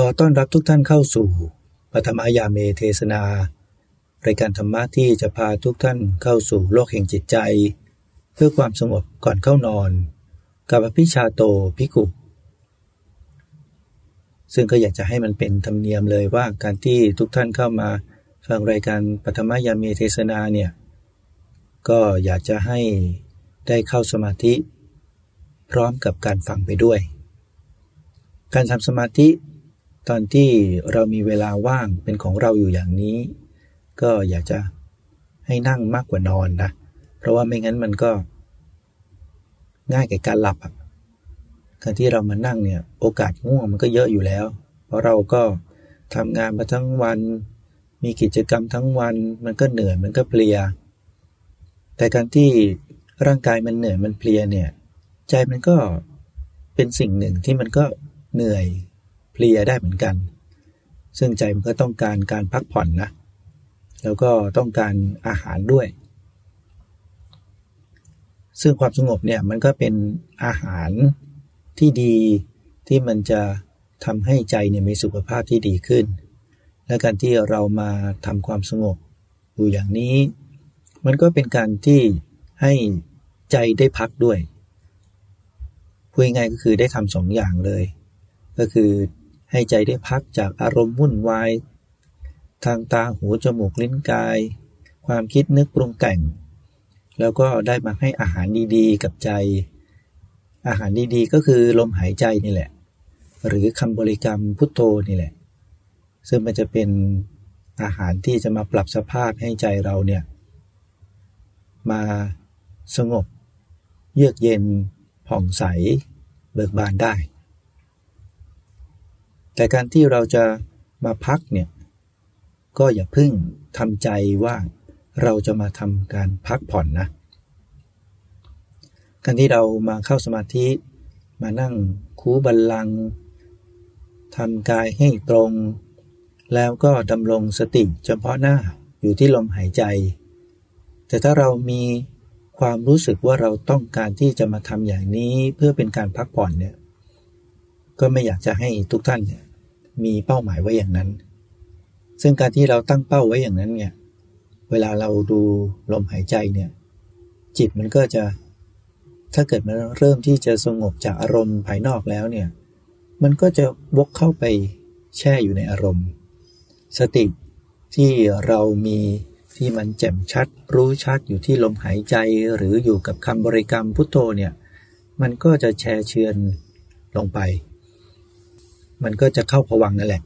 ขอต้อนรับทุกท่านเข้าสู่ปฐมายาเมเทศนารายการธรรมะที่จะพาทุกท่านเข้าสู่โลกแห่งจิตใจ เพื่อความสงบก่อนเข้านอน กับพิชาโตพิกุซึ่งก็อยากจะให้มันเป็นธรรมเนียมเลยว่าการที่ทุกท่านเข้ามาฟังรายการปฐมายาเมเทศนาเนี่ยก็อยากจะให้ได้เข้าสมาธิ พร้อมกับการฟังไปด้วย การทำสมาธิ ตอนที่เรามีเวลาว่างเป็นของเราอยู่อย่างนี้ ก็อยากจะให้นั่งมากกว่านอนนะ เพราะว่าไม่งั้นมันก็ง่ายแก่การหลับการที่เรามานั่งเนี่ยโอกาสง่วงมันก็เยอะอยู่แล้ว เพราะเราก็ทำงานมาทั้งวัน มีกิจกรรมทั้งวัน มันก็เหนื่อยมันก็เพลีย แต่การที่ร่างกายมันเหนื่อยมันเพลียเนี่ย ใจมันก็เป็นสิ่งหนึ่งที่มันก็เหนื่อย เพลียได้เหมือนกัน ซึ่งใจมันก็ต้องการการพักผ่อนนะ แล้วก็ต้องการอาหารด้วย ซึ่งความสงบเนี่ยมันก็เป็นอาหารที่ดีที่มันจะทำให้ใจเนี่ยมีสุขภาพที่ดีขึ้น และการที่เรามาทำความสงบอยู่อย่างนี้ มันก็เป็นการที่ให้ใจได้พักด้วยพูดง่ายก็คือได้ทำสองอย่างเลย ก็คือ ให้ใจได้พักจากอารมณ์วุ่นวาย ทางตาหูจมูกลิ้นกาย ความคิดนึกปรุงแต่ง แล้วก็ได้มาให้อาหารดีๆ กับใจ อาหารดีๆ ก็คือลมหายใจนี่แหละ หรือคำบริกรรมพุทโธนี่แหละ ซึ่งมันจะเป็นอาหารที่จะมาปรับสภาพให้ใจเราเนี่ย มาสงบ เยือกเย็นผ่องใส เบิกบานได้ แต่การที่เราจะมาพักเนี่ยก็อย่าพึ่งทำใจว่าเราจะมาทำการพักผ่อนนะ การที่เรามาเข้าสมาธิมานั่งคูบัลลังทำกายให้ตรง แล้วก็ดำรงสติเฉพาะหน้าอยู่ที่ลมหายใจ แต่ถ้าเรามีความรู้สึกว่าเราต้องการที่จะมาทำอย่างนี้เพื่อเป็นการพักผ่อนเนี่ย ก็ไม่อยากจะให้ทุกท่านเนี่ย มีเป้าหมายไว้อย่างนั้น ซึ่งการที่เราตั้งเป้าไว้อย่างนั้นเนี่ย เวลาเราดูลมหายใจเนี่ย จิตมันก็จะ ถ้าเกิดมันเริ่มที่จะสงบจากอารมณ์ภายนอกแล้วเนี่ย มันก็จะวกเข้าไปแช่อยู่ในอารมณ์ สติที่เรามีที่มันแจ่มชัด รู้ชัดอยู่ที่ลมหายใจหรืออยู่กับคำบริกรรมพุทโธเนี่ย มันก็จะแช่เชือนลงไป มันก็จะเข้าผวังนั่นแหละ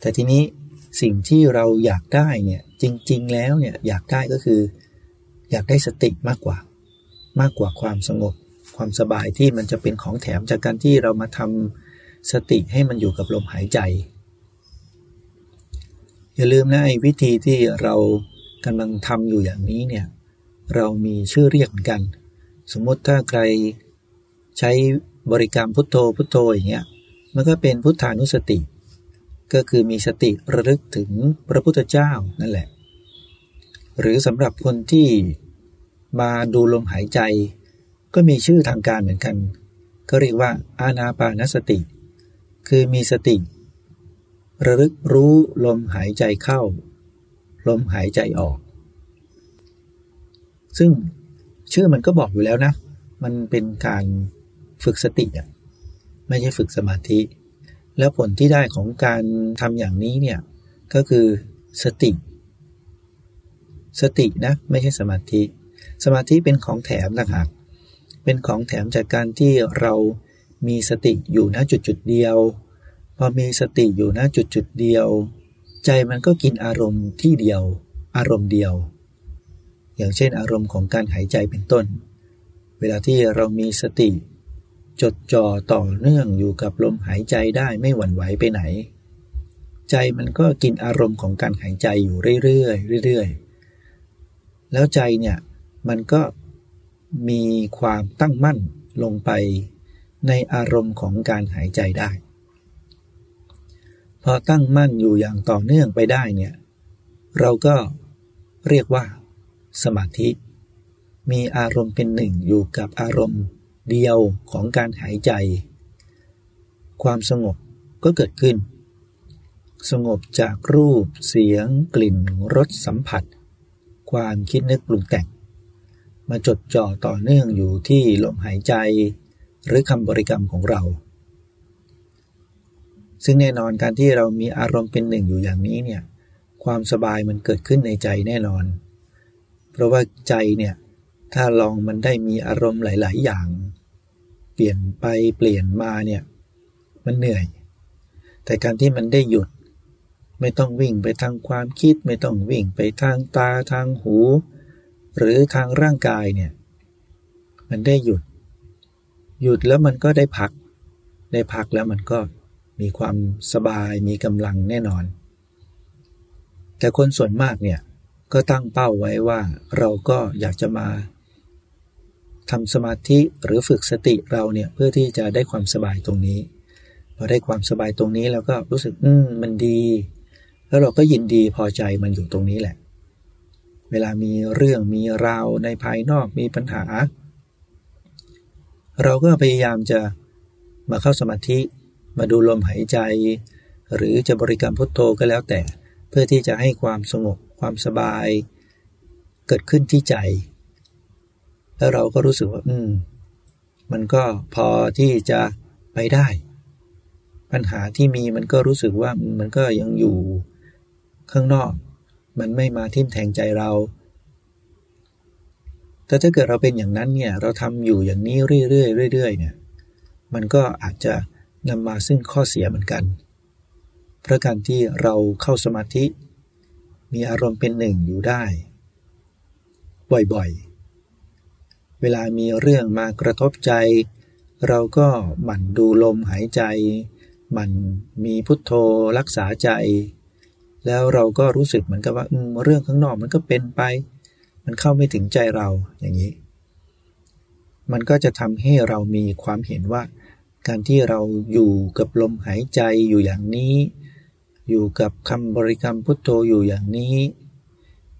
แต่ทีนี้สิ่งที่เราอยากได้เนี่ยจริง ๆ แล้วเนี่ยอยากได้ก็คือ อยากได้สติมากกว่า มากกว่าความสงบ ความสบายที่มันจะเป็นของแถมจากการที่เรามาทำสติให้มันอยู่กับลมหายใจ อย่าลืมนะไอ้วิธีที่เรากำลังทำอยู่อย่างนี้เนี่ยเรามีชื่อเรียกกัน สมมติถ้าใครใช้บริกรรมพุทโธพุทโธอย่างเงี้ย มันก็เป็นพุทธานุสติ ก็คือมีสติระลึกถึงพระพุทธเจ้านั่นแหละ หรือสำหรับคนที่มาดูลมหายใจ ก็มีชื่อทางการเหมือนกัน ก็เรียกว่าอานาปานสติ คือมีสติ ระลึกรู้ลมหายใจเข้า ลมหายใจออก ซึ่งชื่อมันก็บอกอยู่แล้วนะ มันเป็นการฝึกสติอะ ไม่ใช่ฝึกสมาธิ แล้วผลที่ได้ของการทำอย่างนี้เนี่ยก็คือสติ สตินะไม่ใช่สมาธิ สมาธิเป็นของแถมนะครับเป็นของแถมจากการที่เรามีสติอยู่ณจุดจุดเดียว พอมีสติอยู่ณจุดจุดเดียว ใจมันก็กินอารมณ์ที่เดียว อารมณ์เดียว อย่างเช่นอารมณ์ของการหายใจเป็นต้น เวลาที่เรามีสติ จดจ่อต่อเนื่องอยู่กับลมหายใจได้ไม่หวั่นไหวไปไหน ใจมันก็กินอารมณ์ของการหายใจอยู่เรื่อยๆเรื่อยๆแล้วใจเนี่ยมันก็มีความตั้งมั่นลงไปในอารมณ์ของการหายใจได้ พอตั้งมั่นอยู่อย่างต่อเนื่องไปได้เนี่ยเราก็เรียกว่า สมาธิ มีอารมณ์เป็นหนึ่งอยู่กับอารมณ์ เดียวของการหายใจ ความสงบก็เกิดขึ้น สงบจากรูปเสียง กลิ่นรสสัมผัส ความคิดนึกปรุงแต่ง มาจดจ่อต่อเนื่องอยู่ที่ลมหายใจ หรือคำบริกรรมของเรา ซึ่งแน่นอนการที่เรามีอารมณ์เป็นหนึ่งอยู่อย่างนี้เนี่ยความสบายมันเกิดขึ้นในใจแน่นอน เพราะว่าใจเนี่ยถ้าลองมันได้มีอารมณ์หลาย ๆ อย่าง ปลี่ยนไปเปลี่ยนมาเนี่ย มันเหนื่อย แต่การที่มันได้หยุด ไม่ต้องวิ่งไปทางความคิด ไม่ต้องวิ่งไปทางตาทางหู หรือทางร่างกายเนี่ย มันได้หยุด หยุดแล้วมันก็ได้พัก ได้พักแล้วมันก็มีความสบายมีกำลังแน่นอน แต่คนส่วนมากเนี่ยก็ตั้งเป้าไว้ว่าเราก็อยากจะมา ทำสมาธิหรือฝึกสติเราเนี่ยเพื่อที่จะได้ความสบายตรงนี้พอได้ความสบายตรงนี้แล้วก็รู้สึกอืมมันดี แล้วเราก็ยินดีพอใจมันอยู่ตรงนี้แหละ เวลามีเรื่องมีราวในภายนอกมีปัญหา เราก็พยายามจะมาเข้าสมาธิมาดูลมหายใจ หรือจะบริกรรมพุทโธก็แล้วแต่ เพื่อที่จะให้ความสงบความสบาย เกิดขึ้นที่ใจ แล้วเราก็รู้สึกว่า อืม มันก็พอที่จะไปได้ ปัญหาที่มีมันก็รู้สึกว่ามันก็ยังอยู่ข้างนอก มันไม่มาทิ่มแทงใจเรา แต่ถ้าเกิดเราเป็นอย่างนั้นเนี่ย เราทำอยู่อย่างนี้เรื่อยๆเรื่อยๆเนี่ย มันก็อาจจะนำมาซึ่งข้อเสียเหมือนกันเพราะการที่เราเข้าสมาธิ มีอารมณ์เป็นหนึ่งอยู่ได้ บ่อยๆ เวลามีเรื่องมากระทบใจ เราก็หมั่นดูลมหายใจมันมีพุทโธรักษาใจ แล้วเราก็รู้สึกเหมือนกับว่าเรื่องข้างนอกมันก็เป็นไป มันเข้าไม่ถึงใจเราอย่างนี้ มันก็จะทำให้เรามีความเห็นว่า การที่เราอยู่กับลมหายใจอยู่อย่างนี้ อยู่กับคำบริกรรมพุทโธอยู่อย่างนี้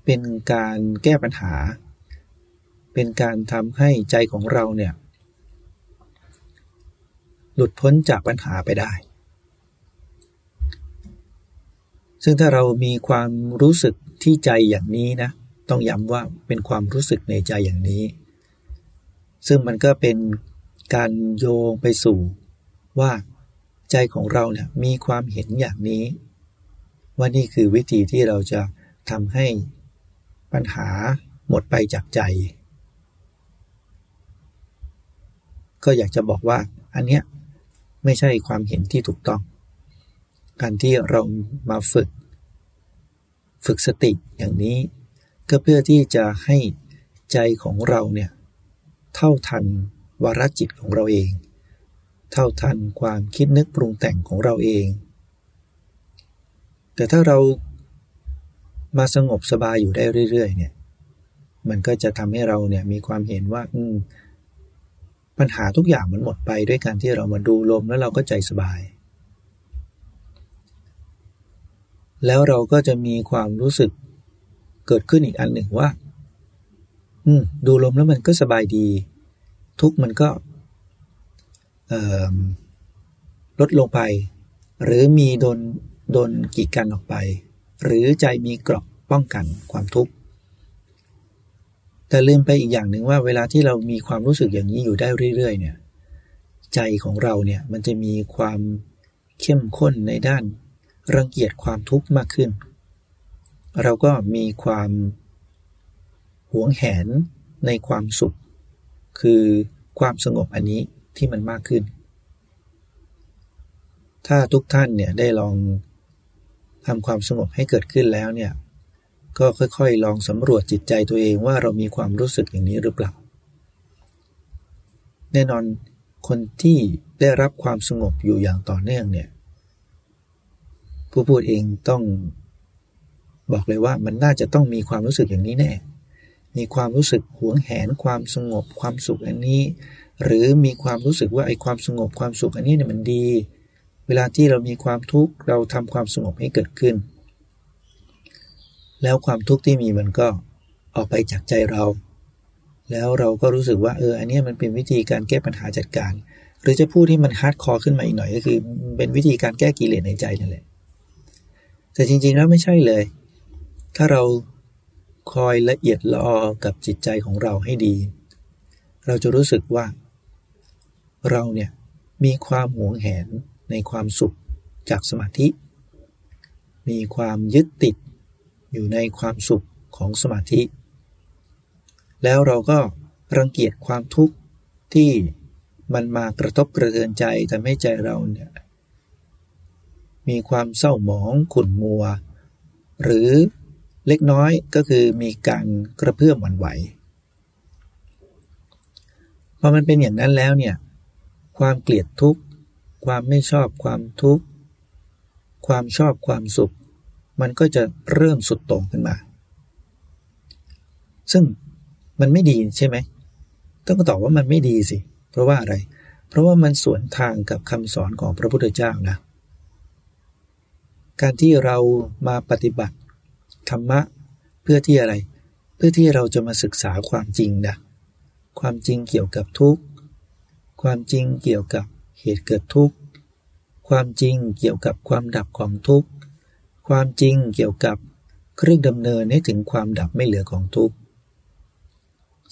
เป็นการแก้ปัญหา เป็นการทำให้ใจของเราเนี่ยหลุดพ้นจากปัญหาไปได้ ซึ่งถ้าเรามีความรู้สึกที่ใจอย่างนี้นะ ต้องย้ำว่าเป็นความรู้สึกในใจอย่างนี้ ซึ่งมันก็เป็นการโยงไปสู่ว่าใจของเราเนี่ยมีความเห็นอย่างนี้ ว่านี่คือวิธีที่เราจะทำให้ปัญหาหมดไปจากใจ ก็อยากจะบอกว่าอันเนี้ยไม่ใช่ความเห็นที่ถูกต้อง การที่เรามาฝึก ฝึกสติอย่างนี้ ก็เพื่อที่จะให้ใจของเราเนี่ยเท่าทันวาระจิตของเราเอง เท่าทันความคิดนึกปรุงแต่งของเราเอง แต่ถ้าเรามาสงบสบายอยู่ได้เรื่อยๆเนี่ยมันก็จะทำให้เราเนี่ยมีความเห็นว่า ปัญหาทุกอย่างมันหมดไปด้วยการที่เรามาดูลมแล้วเราก็ใจสบาย แล้วเราก็จะมีความรู้สึกเกิดขึ้นอีกอันหนึ่งว่า อืม ดูลมแล้วมันก็สบายดี ทุกมันก็ลดลงไป หรือมีโดนโดนกีดกันออกไป หรือใจมีเกราะป้องกันความทุกข์ แต่ลืมไปอีกอย่างหนึ่งว่าเวลาที่เรามีความรู้สึกอย่างนี้อยู่ได้เรื่อยๆ เนี่ย ใจของเราเนี่ยมันจะมีความเข้มข้นในด้านรังเกียจความทุกข์มากขึ้น เราก็มีความหวงแหนในความสุข คือความสงบอันนี้ที่มันมากขึ้น ถ้าทุกท่านเนี่ยได้ลองทำความสงบให้เกิดขึ้นแล้วเนี่ย ก็ค่อยๆ ลองสำรวจจิตใจตัวเองว่าเรามีความรู้สึกอย่างนี้หรือเปล่า แน่นอนคนที่ได้รับความสงบอยู่อย่างต่อเนื่องเนี่ย ผู้พูดเองต้องบอกเลยว่ามันน่าจะต้องมีความรู้สึกอย่างนี้แน่ มีความรู้สึกหวงแหนความสงบความสุขอันนี้ หรือมีความรู้สึกว่าไอ้ความสงบความสุขอันนี้เนี่ยมันดี เวลาที่เรามีความทุกข์เราทำความสงบให้เกิดขึ้น แล้วความทุกข์ที่มีมันก็ออกไปจากใจเรา แล้วเราก็รู้สึกว่าเอออันนี้มันเป็นวิธีการแก้ปัญหาจัดการ หรือจะพูดที่มัน hardcore ขึ้นมาอีกหน่อยก็คือ เป็นวิธีการแก้กิเลสในใจนั่นแหละแต่จริงๆแล้วไม่ใช่เลย ถ้าเราคอยละเอียดลออกับจิตใจของเราให้ดี เราจะรู้สึกว่า เราเนี่ยมีความหวงแหนในความสุขจากสมาธิ มีความยึดติด อยู่ในความสุขของสมาธิ แล้วเราก็รังเกียจความทุกข์ที่มันมากระทบกระเทือนใจทำให้ใจเราเนี่ยมีความเศร้าหมองขุ่นมัว หรือเล็กน้อยก็คือมีการกระเพื่อมหวั่นไหวพอมันเป็นอย่างนั้นแล้วเนี่ยความเกลียดทุกข์ ความไม่ชอบความทุกข์ ความชอบความสุข มันก็จะเริ่มสุดโต่งขึ้นมา ซึ่งมันไม่ดีใช่ไหม ต้องตอบว่ามันไม่ดีสิ เพราะว่าอะไร เพราะว่ามันสวนทางกับคำสอนของพระพุทธเจ้านะ การที่เรามาปฏิบัติธรรมะเพื่อที่อะไร เพื่อที่เราจะมาศึกษาความจริงนะ ความจริงเกี่ยวกับทุกข์ ความจริงเกี่ยวกับเหตุเกิดทุกข์ ความจริงเกี่ยวกับความดับของทุกข์ ความจริงเกี่ยวกับเครื่องดำเนินให้ถึงความดับไม่เหลือของทุกข์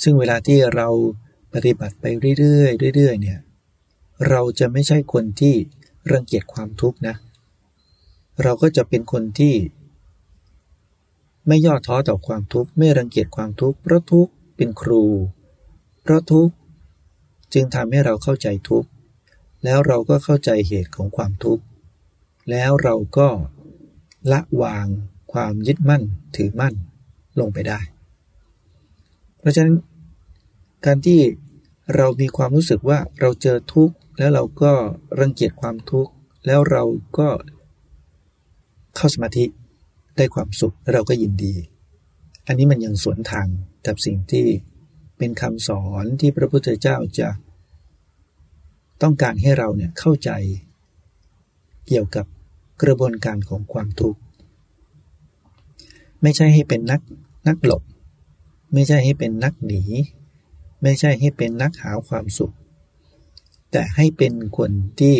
ซึ่งเวลาที่เราปฏิบัติไปเรื่อยๆเรื่อยๆเนี่ยเราจะไม่ใช่คนที่รังเกียจความทุกข์นะ เราก็จะเป็นคนที่ ไม่ย่อท้อต่อความทุกข์ไม่รังเกียจความทุกข์เพราะทุกข์เป็นครู เพราะทุกข์จึงทำให้เราเข้าใจทุกข์แล้วเราก็เข้าใจเหตุของความทุกข์แล้วเราก็ ละวางความยึดมั่นถือมั่นลงไปได้ เพราะฉะนั้นการที่เรามีความรู้สึกว่าเราเจอทุกข์แล้วเราก็รังเกียจความทุกข์แล้วเราก็เข้าสมาธิได้ความสุขแล้วเราก็ยินดี อันนี้มันยังสวนทางกับสิ่งที่เป็นคำสอนที่พระพุทธเจ้าจะต้องการให้เราเนี่ยเข้าใจเกี่ยวกับ กระบวนการของความทุกข์ ไม่ใช่ให้เป็นนักนักหลบ ไม่ใช่ให้เป็นนักหนี ไม่ใช่ให้เป็นนักหาความสุข แต่ให้เป็นคนที่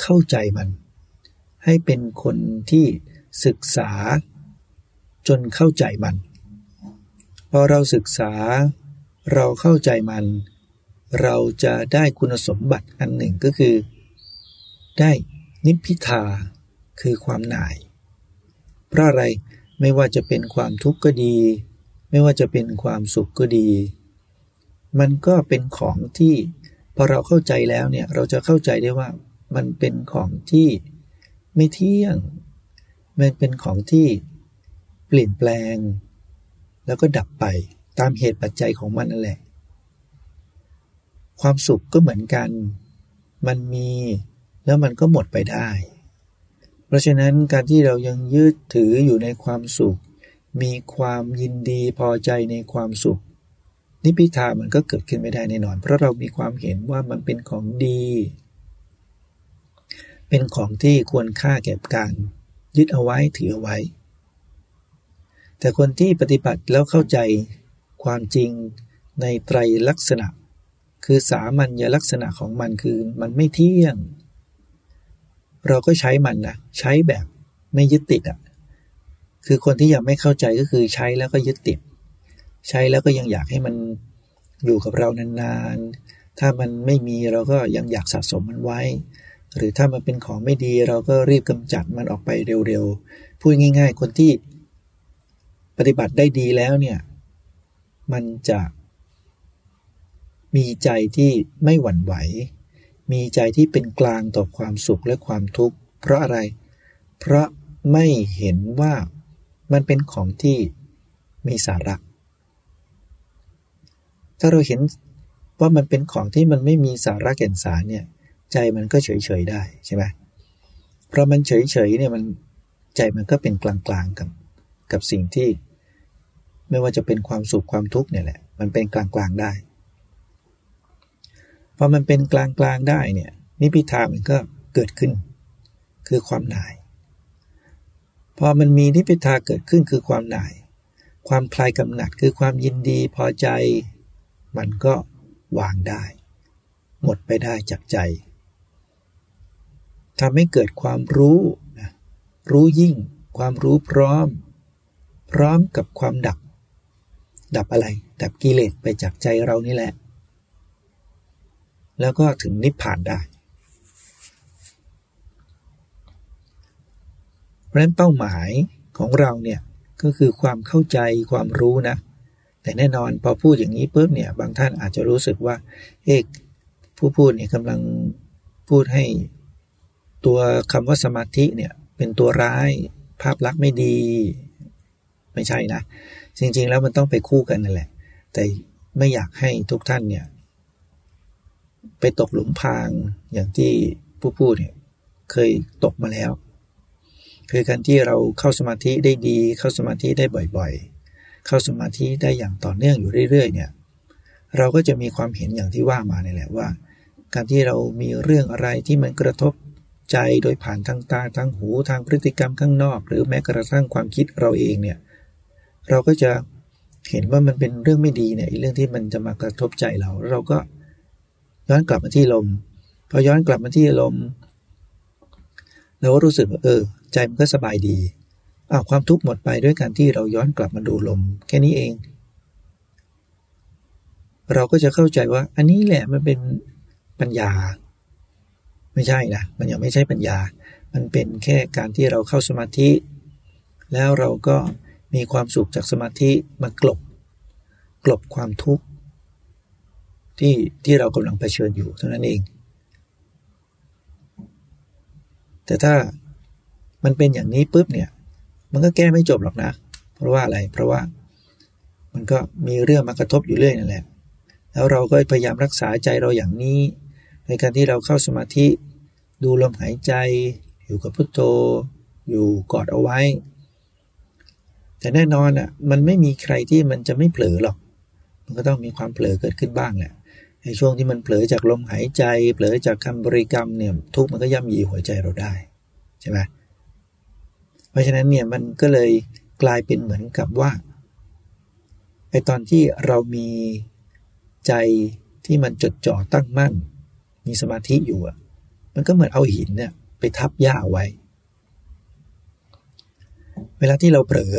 เข้าใจมัน ให้เป็นคนที่ศึกษาจนเข้าใจมัน พอเราศึกษาเราเข้าใจมัน เราจะได้คุณสมบัติอันหนึ่งก็คือ ได้ นิพพิทาคือความหน่าย เพราะอะไรไม่ว่าจะเป็นความทุกข์ก็ดี ไม่ว่าจะเป็นความสุขก็ดี มันก็เป็นของที่พอเราเข้าใจแล้วเนี่ยเราจะเข้าใจได้ว่ามันเป็นของที่ไม่เที่ยง มันเป็นของที่เปลี่ยนแปลง แล้วก็ดับไปตามเหตุปัจจัยของมันนั่นแหละ ความสุขก็เหมือนกัน มันมี แล้วมันก็หมดไปได้ เพราะฉะนั้นการที่เรายังยืดถืออยู่ในความสุข มีความยินดีพอใจในความสุข นิพิทามันก็เกิดขึ้นไม่ได้แน่นอน เพราะเรามีความเห็นว่ามันเป็นของดี เป็นของที่ควรค่าแก่การยึดเอาไว้ถือเอาไว้ แต่คนที่ปฏิบัติแล้วเข้าใจความจริงในไตรลักษณะ คือสามัญลักษณะของมันคือมันไม่เที่ยง เราก็ใช้มันนะใช้แบบไม่ยึดติดอะคือคนที่ยังไม่เข้าใจก็คือใช้แล้วก็ยึดติด ใช้แล้วก็ยังอยากให้มันอยู่กับเรานานๆ ถ้ามันไม่มีเราก็ยังอยากสะสมมันไว้ หรือถ้ามันเป็นของไม่ดีเราก็รีบกำจัดมันออกไปเร็วๆ พูดง่าย ๆ คนที่ปฏิบัติได้ดีแล้วเนี่ย มันจะมีใจที่ไม่หวั่นไหว มีใจที่เป็นกลางต่อความสุขและความทุกข์ เพราะอะไร เพราะไม่เห็นว่ามันเป็นของที่มีสาระ ถ้าเราเห็นว่ามันเป็นของที่มันไม่มีสาระแก่นสารเนี่ย ใจมันก็เฉยๆได้ใช่ไหมเพราะมันเฉยๆเนี่ยมันใจมันก็เป็นกลางๆกับกับสิ่งที่ ไม่ว่าจะเป็นความสุขความทุกข์เนี่ยแหละ มันเป็นกลางๆได้ พอมันเป็นกลางๆได้เนี่ยนิพิทามันก็เกิดขึ้น คือความหน่าย พอมันมีนิพิทาเกิดขึ้นคือความหน่าย ความคลายกำหนัดคือความยินดีพอใจ มันก็วางได้ หมดไปได้จากใจทำให้เกิดความรู้นะรู้ยิ่ง ความรู้พร้อม พร้อมกับความดับ ดับอะไร ดับกิเลสไปจากใจเรานี่แหละ แล้วก็ถึงนิพพานได้ เพราะนั้นเป้าหมายของเราเนี่ยก็คือความเข้าใจความรู้นะ แต่แน่นอนพอพูดอย่างนี้ปุ๊บเนี่ยบางท่านอาจจะรู้สึกว่าเอกผู้พูดเนี่ยกำลังพูดให้ตัวคำว่าสมาธิเนี่ยเป็นตัวร้ายภาพลักษณ์ไม่ดี ไม่ใช่นะ จริงๆแล้วมันต้องไปคู่กันนั่นแหละ แต่ไม่อยากให้ทุกท่านเนี่ย ไปตกหลุมพรางอย่างที่ผู้พูดเนี่ยเคยตกมาแล้ว คือการที่เราเข้าสมาธิได้ดี เข้าสมาธิได้บ่อยๆ เข้าสมาธิได้อย่างต่อเนื่องอยู่เรื่อยๆเนี่ยเราก็จะมีความเห็นอย่างที่ว่ามาเนี่ยแหละว่า การที่เรามีเรื่องอะไรที่มันกระทบใจโดยผ่านทางตาทางหูทางพฤติกรรมข้างนอก หรือแม้กระทั่งความคิดเราเองเนี่ยเราก็จะเห็นว่ามันเป็นเรื่องไม่ดีเนี่ยเรื่องที่มันจะมากระทบใจเรา เราก็ ย้อนกลับมาที่ลมพอย้อนกลับมาที่ลมเราก็รู้สึกว่าเออ ใจมันก็สบายดีอ้าวความทุกข์หมดไปด้วยการที่เราย้อนกลับมาดูลม แค่นี้เอง เราก็จะเข้าใจว่า อันนี้แหละมันเป็นปัญญา ไม่ใช่นะมันยังไม่ใช่ปัญญา มันเป็นแค่การที่เราเข้าสมาธิ แล้วเราก็มีความสุขจากสมาธิมากลบ กลบความทุกข์ ที่ที่เรากำลังเผชิญอยู่เท่านั้นเอง แต่ถ้ามันเป็นอย่างนี้ปุ๊บเนี่ย มันก็แก้ไม่จบหรอกนะ เพราะว่าอะไร เพราะว่ามันก็มีเรื่องมากระทบอยู่เรื่อยนั่นแหละ แล้วเราก็พยายามรักษาใจเราอย่างนี้ ในการที่เราเข้าสมาธิ ดูลมหายใจ อยู่กับพุทโธ อยู่กอดเอาไว้ แต่แน่นอนอะ มันไม่มีใครที่มันจะไม่เผลอหรอก มันก็ต้องมีความเผลอเกิดขึ้นบ้างแหละ ในช่วงที่มันเผลอจากลมหายใจ เผลอจากคำบริกรรมเนี่ยทุกมันก็ย่ำยีหัวใจเราได้ใช่ไหมเพราะฉะนั้นเนี่ยมันก็เลยกลายเป็นเหมือนกับว่าไอตอนที่เรามีใจที่มันจดจ่อตั้งมั่น มีสมาธิอยู่อะมันก็เหมือนเอาหินเนี่ยไปทับหญ้าไว้ เวลาที่เราเผลอ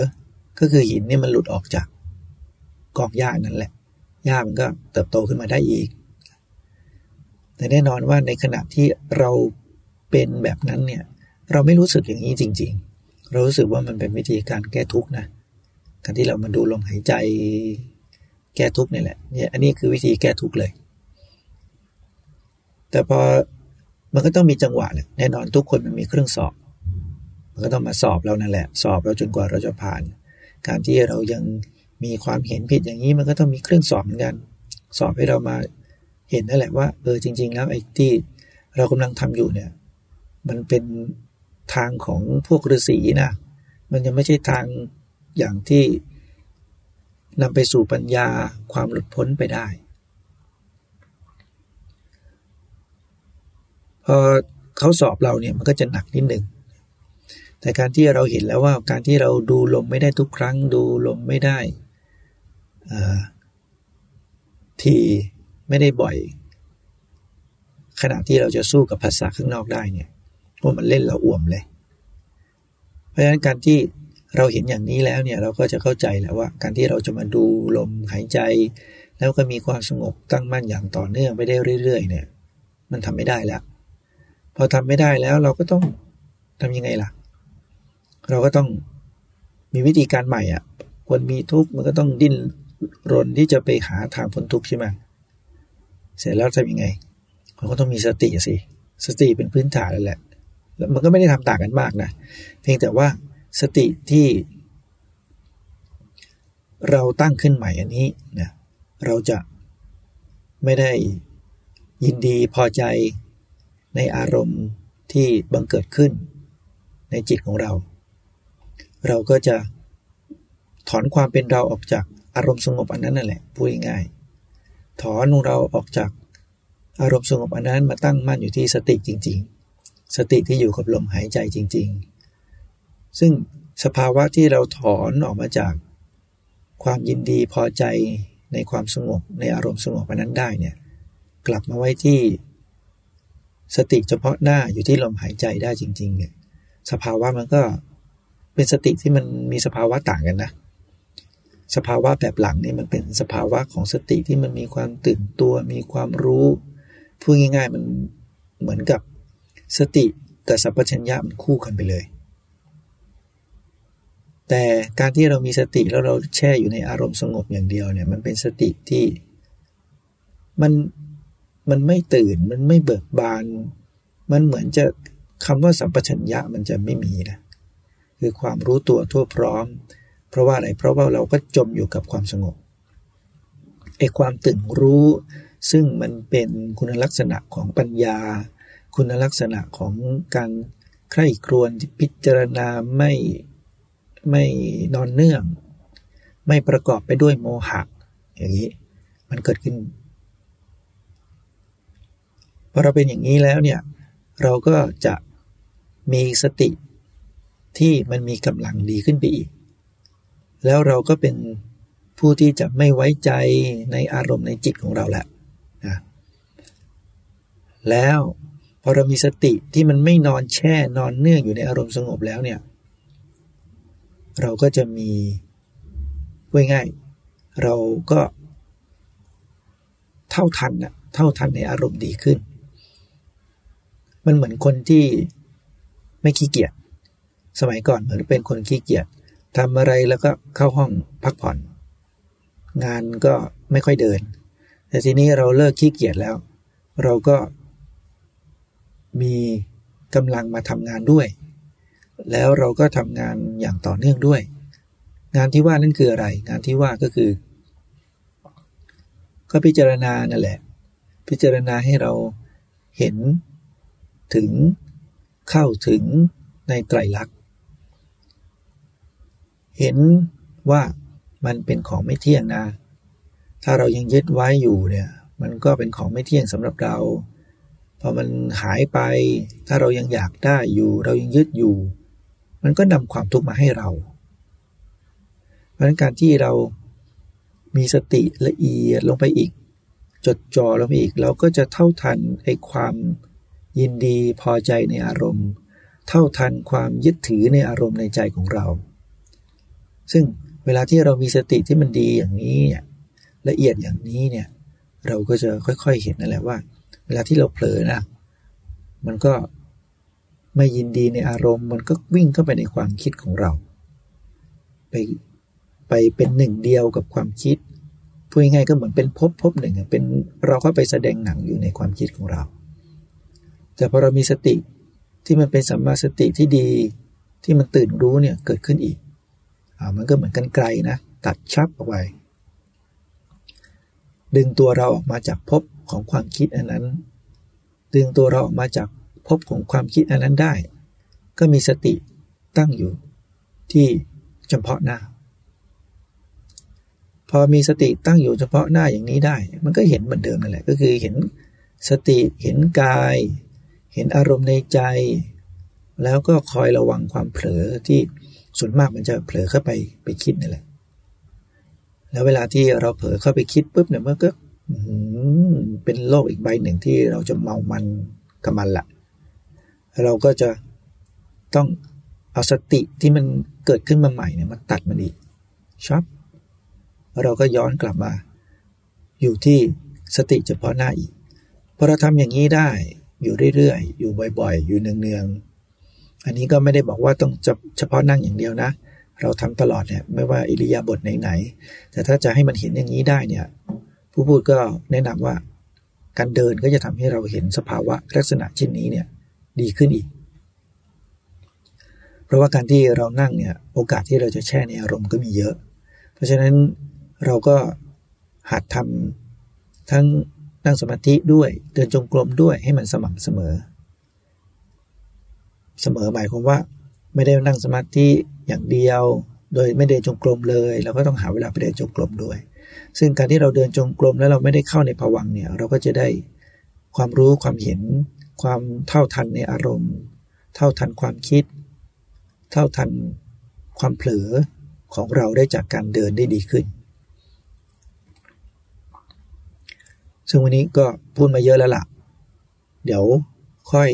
ก็คือหินเนี่ยมันหลุดออกจากกองหญ้านั่นแหละ หญ้ามันก็เติบโตขึ้นมาได้อีก แต่แน่นอนว่าในขณะที่เราเป็นแบบนั้นเนี่ย เราไม่รู้สึกอย่างนี้จริง ๆ เรารู้สึกว่ามันเป็นวิธีการแก้ทุกข์นะการที่เรามาดูลมหายใจแก้ทุกข์นี่แหละเนี่ยอันนี้คือวิธีแก้ทุกข์เลย แต่พอมันก็ต้องมีจังหวะแหละแน่นอนทุกคนมันมีเครื่องสอบ มันก็ต้องมาสอบเรานั่นแหละ สอบเราจนกว่าเราจะผ่าน การที่เรายัง มีความเห็นผิดอย่างนี้มันก็ต้องมีเครื่องสอบเหมือนกัน สอบให้เรามาเห็นนั่นแหละว่าเออจริง ๆ แล้วไอ้ที่เรากำลังทำอยู่เนี่ย มันเป็นทางของพวกฤาษีนะมันยังไม่ใช่ทางอย่างที่นำไปสู่ปัญญาความหลุดพ้นไปได้ พอเขาสอบเราเนี่ยมันก็จะหนักนิดหนึ่งแต่การที่เราเห็นแล้วว่าการที่เราดูลมไม่ได้ทุกครั้ง ดูลมไม่ได้ ที่ไม่ได้บ่อย ขณะที่เราจะสู้กับภาษาข้างนอกได้เนี่ยว่ามันเล่นเราอ่วมเลย เพราะฉะนั้นการที่เราเห็นอย่างนี้แล้วเนี่ยเราก็จะเข้าใจแล้วว่า การที่เราจะมาดูลมหายใจ แล้วก็มีความสงบตั้งมั่นอย่างต่อเนื่องไปได้เรื่อย ๆ เนี่ย มันทำไม่ได้แล้วพอทำไม่ได้แล้วเราก็ต้องทำยังไงล่ะ เราก็ต้องมีวิธีการใหม่อะควรมีทุกข์มันก็ต้องดิ้น รนที่จะไปหาทางพ้นทุกข์ใช่ไหมเสร็จแล้วทำยังไงเราก็ต้องมีสติสิสติเป็นพื้นฐานแล้วแหละแล้วมันก็ไม่ได้ทำต่างกันมากนะเพียงแต่ว่าสติที่เราตั้งขึ้นใหม่อันนี้นะเราจะไม่ได้ยินดีพอใจในอารมณ์ที่บังเกิดขึ้นในจิตของเรา เราก็จะถอนความเป็นเราออกจาก อารมณ์สงบอันนั้นนั่นแหละพูดง่ายๆถอนของเราออกจากอารมณ์สงบอันนั้นมาตั้งมั่นอยู่ที่สติจริง ๆ สติที่อยู่กับลมหายใจจริง ๆ ซึ่งสภาวะที่เราถอนออกมาจากความยินดีพอใจในความสงบในอารมณ์สงบอันนั้นได้เนี่ยกลับมาไว้ที่สติเฉพาะหน้าอยู่ที่ลมหายใจได้จริง ๆ เนี่ย สภาวะมันก็เป็นสติที่มันมีสภาวะต่างกันนะ สภาวะแบบหลังนี่มันเป็นสภาวะของสติที่มันมีความตื่นตัวมีความรู้พูดง่าย ๆ มันเหมือนกับสติกับสัพพัญญะมันคู่กันไปเลย แต่การที่เรามีสติแล้วเราแช่อยู่ในอารมณ์สงบอย่างเดียวเนี่ยมันเป็นสติที่มันมันไม่ตื่นมันไม่เบิกบาน มันเหมือนจะคำว่าสัมปชัญญะมันจะไม่มีนะคือความรู้ตัวทั่วพร้อม เพราะว่าอะไร เพราะว่าเราก็จมอยู่กับความสงบไอ้ความตื่นรู้ ซึ่งมันเป็นคุณลักษณะของปัญญา คุณลักษณะของการใคร่ครวญพิจารณาไม่ไม่นอนเนื่อง ไม่ประกอบไปด้วยโมหะ อย่างนี้ มันเกิดขึ้นพอเราเป็นอย่างนี้แล้วเนี่ยเราก็จะมีสติที่มันมีกำลังดีขึ้นไปอีก แล้วเราก็เป็นผู้ที่จะไม่ไว้ใจในอารมณ์ในจิตของเราแหละนะแล้วพอเรามีสติที่มันไม่นอนแช่นอนเนื่องอยู่ในอารมณ์สงบแล้วเนี่ย เราก็จะมีง่ายๆเราก็เท่าทันนะเท่าทันในอารมณ์ดีขึ้น มันเหมือนคนที่ไม่ขี้เกียจสมัยก่อนเหมือนเป็นคนขี้เกียจ ทำอะไรแล้วก็เข้าห้องพักผ่อน งานก็ไม่ค่อยเดิน แต่ทีนี้เราเลิกขี้เกียจแล้ว เราก็มีกำลังมาทำงานด้วย แล้วเราก็ทำงานอย่างต่อเนื่องด้วย งานที่ว่านั่นคืออะไร งานที่ว่าก็คือ ก็พิจารณานั่นแหละ พิจารณาให้เราเห็นถึงเข้าถึงในไตรลักษณ เห็นว่ามันเป็นของไม่เที่ยงนะ ถ้าเรายังยึดไว้อยู่เนี่ย มันก็เป็นของไม่เที่ยงสำหรับเรา พอมันหายไป ถ้าเรายังอยากได้อยู่ เรายังยึดอยู่ มันก็นำความทุกข์มาให้เรา เพราะฉะนั้นการที่เรามีสติละเอียดลงไปอีก จดจ่อลงไปอีก เราก็จะเท่าทันไอ้ความยินดีพอใจในอารมณ์ เท่าทันความยึดถือในอารมณ์ในใจของเรา ซึ่งเวลาที่เรามีสติที่มันดีอย่างนี้เนี่ยละเอียดอย่างนี้เนี่ยเราก็จะค่อยๆเห็นนั่นแหละว่า เวลาที่เราเผลอนะมันก็ไม่ยินดีในอารมณ์ มันก็วิ่งเข้าไปในความคิดของเรา ไปไปเป็นหนึ่งเดียวกับความคิดพูดง่ายๆก็เหมือนเป็นภพภพหนึ่งเป็นเราก็ไปแสดงหนังอยู่ในความคิดของเรา แต่พอเรามีสติที่มันเป็นสัมมาสติที่ดีที่มันตื่นรู้เนี่ยเกิดขึ้นอีก มันก็เหมือนกันไกลนะตัดชับออกไปดึงตัวเราออกมาจากภพของความคิดอันนั้น ดึงตัวเราออกมาจากภพของความคิดอันนั้นได้ ก็มีสติตั้งอยู่ที่เฉพาะหน้า พอมีสติตั้งอยู่เฉพาะหน้าอย่างนี้ได้ มันก็เห็นเหมือนเดิมนั่นแหละก็คือเห็นสติเห็นกาย เห็นอารมณ์ในใจ แล้วก็คอยระวังความเผลอที่ ส่วนมากมันจะเผลอเข้าไปไปคิดนี่แหละ แล้วเวลาที่เราเผลอเข้าไปคิดปุ๊บเนี่ยมันก็เป็นโลกอีกใบหนึ่งที่เราจะเมามันกับมันละเราก็จะต้องเอาสติที่มันเกิดขึ้นมาใหม่เนี่ยมาตัดมันอีกชอบเราก็ย้อนกลับมา อยู่ที่สติเฉพาะหน้าอีกพอเราทำอย่างนี้ได้อยู่เรื่อยๆ อยู่บ่อยๆ อยู่เนืองๆ อันนี้ก็ไม่ได้บอกว่าต้องเฉพาะนั่งอย่างเดียวนะ เราทำตลอดเนี่ยไม่ว่าอิริยาบถไหนๆแต่ถ้าจะให้มันเห็นอย่างนี้ได้เนี่ย ผู้พูดก็แนะนำว่า การเดินก็จะทำให้เราเห็นสภาวะลักษณะเช่นนี้เนี่ยดีขึ้นอีก เพราะว่าการที่เรานั่งเนี่ยโอกาสที่เราจะแช่ในอารมณ์ก็มีเยอะ เพราะฉะนั้นเราก็หัดทำทั้งนั่งสมาธิด้วยเดินจงกรมด้วยให้มันสม่ำเสมอ เสมอหมายความว่า ไม่ได้นั่งสมาธิอย่างเดียว โดยไม่เดินจงกรมเลย เราก็ต้องหาเวลาไปเดินจงกรมด้วย ซึ่งการที่เราเดินจงกรมแล้วเราไม่ได้เข้าในภวังเนี่ยเราก็จะได้ความรู้ความเห็น ความเท่าทันในอารมณ์ เท่าทันความคิด เท่าทันความเผลอของเราได้จากการเดินได้ดีขึ้น ซึ่งวันนี้ก็พูดมาเยอะแล้วละ่ะ เดี๋ยวค่อย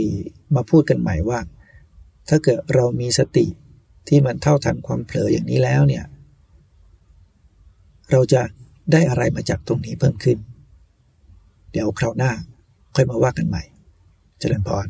มาพูดกันใหม่ว่า ถ้าเกิดเรามีสติที่มันเท่าทันความเผลออย่างนี้แล้วเนี่ย เราจะได้อะไรมาจากตรงนี้เพิ่มขึ้น เดี๋ยวคราวหน้าค่อยมาว่ากันใหม่ เจริญพร